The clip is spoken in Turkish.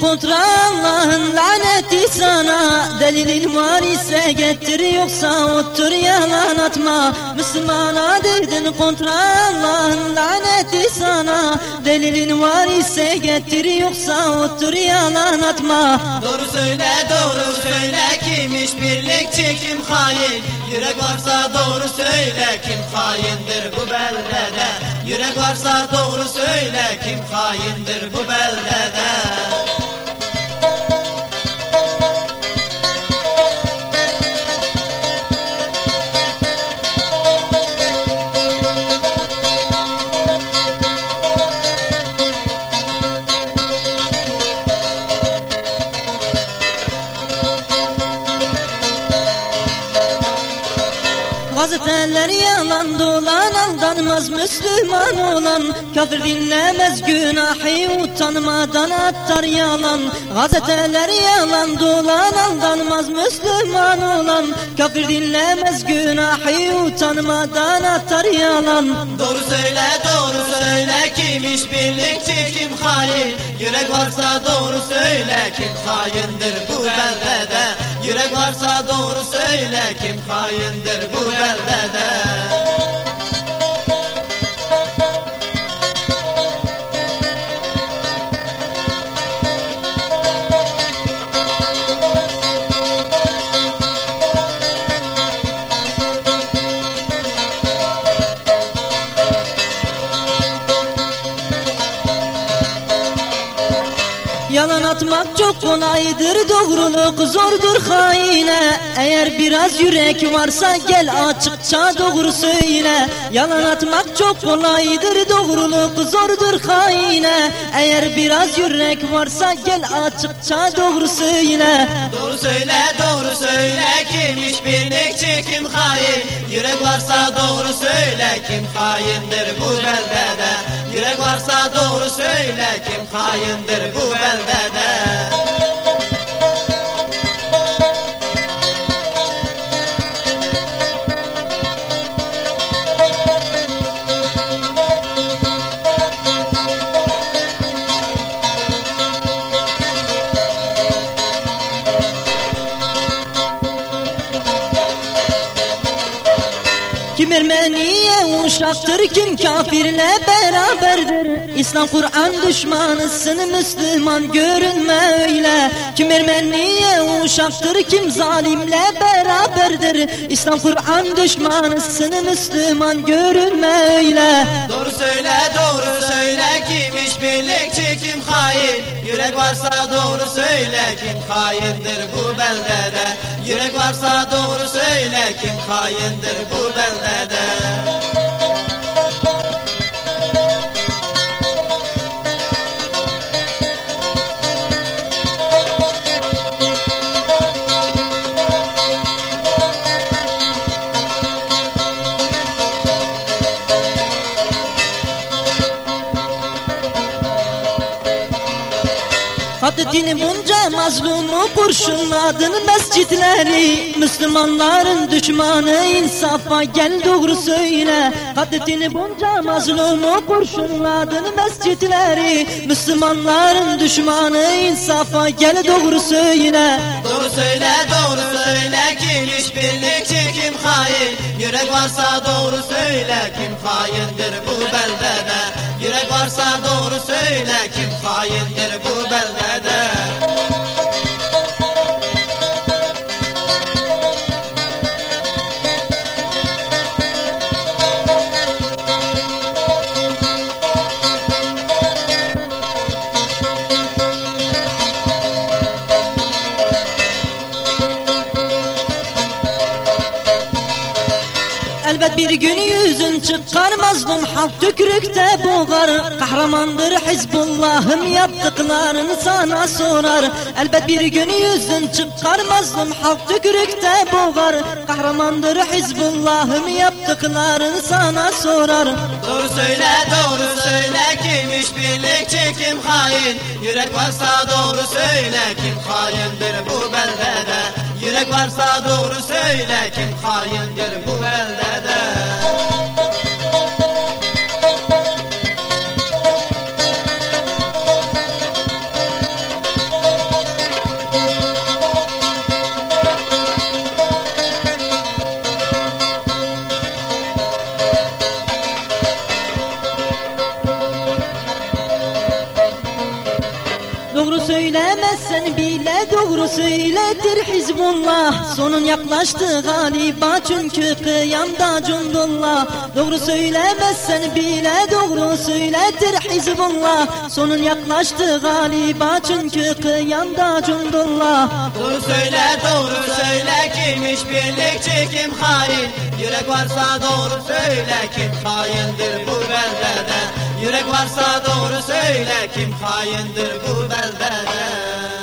kontra Allah'ın laneti sana. Delilin var ise getir yoksa otur yalan atma. Müslümana dedin kontra Allah'ın laneti sana. Delilin var ise getir yoksa otur yalan atma. Doğru söyle doğru söyle kimmiş birlikçi kim hain? Yürek varsa doğru söyle kim haindir bu beldede Yürek varsa doğru söyle kim haindir bu beldede? Gazeteler yalan aldanmaz Müslüman olan Kafir dinlemez günahı utanmadan attar yalan. Gazeteler yalan dolan aldanmaz. Müslüman olan Kafir dinlemez günahı utanmadan attar yalan. Doğru söyle doğru söyle kimmiş birlikçi kim hain Yürek varsa doğru söyle kim haindir bu beldede? Yürek varsa doğru söyle kim haindir bu beldede Yalan atmak çok kolaydır doğruluk zordur haine. Eğer biraz yürek varsa gel açıkça doğru söyle. Yalan atmak çok kolaydır doğruluk zordur haine. Eğer biraz yürek varsa gel açıkça doğru söyle. Doğru söyle doğru söyle kimmiş birlikçi kim hain? Yürek varsa doğru söyle kim haindir bu Yürek varsa doğru söyle kim haindir bu beldede? Kim Ermeniye uşaktır kim kafirle beraberdir İslam Kur'an düşmanısın Müslüman görünme öyle. Kim Ermeniye uşaktır kim zalimle beraberdir. İslam Kur'an düşmanısın Müslüman görünme öyle. Doğru söyle doğru söyle kimmiş birlikçi kim hain? Yürek varsa doğru söyle kim haindir bu beldede? Yürek varsa doğru söyle kim haindir bu beldede Katletini bunca mazlumu kurşunladın mescitleri. Müslümanların düşmanı insafa gel doğru söyle. Katletini bunca mazlumu kurşunladın mescitleri. Müslümanların düşmanı insafa gel doğru söyle. Doğru söyle doğru söyle. Kimmiş birlikçi kim hain Yürek varsa doğru söyle kim haindir bu beldede. Yürek varsa doğru söyle kim haindir bu beldede çıkar mazlum halk tükürükte boğar. Kahramandır Hizbullah'ım yaptıklarını sana sorar. Elbet bir gün yüzün çıkar mazlum halk tükürükte boğar. Kahramandır Hizbullah'ım yaptıklarını sana sorar. Doğru söyle doğru söyle kimmiş birlikçi kim hain? Yürek varsa doğru söyle kim haindir bu beldede? Yürek varsa doğru söyle kim haindir bu beldede Doğru söylemezsen bile doğru söyletir Hizbullah. Sonun yakın yaklaştı galiba çünkü kıyamda cundullah. Doğru söylemezsen bile doğru söyledir Hizbullah. Sonun yaklaştı galiba çünkü kıyamda cundullah. Doğru söyle doğru söyle kimmiş birlikçi kim hain? Yürek varsa doğru söyle kim haindir bu beldede? Yürek varsa doğru söyle kim haindir bu beldede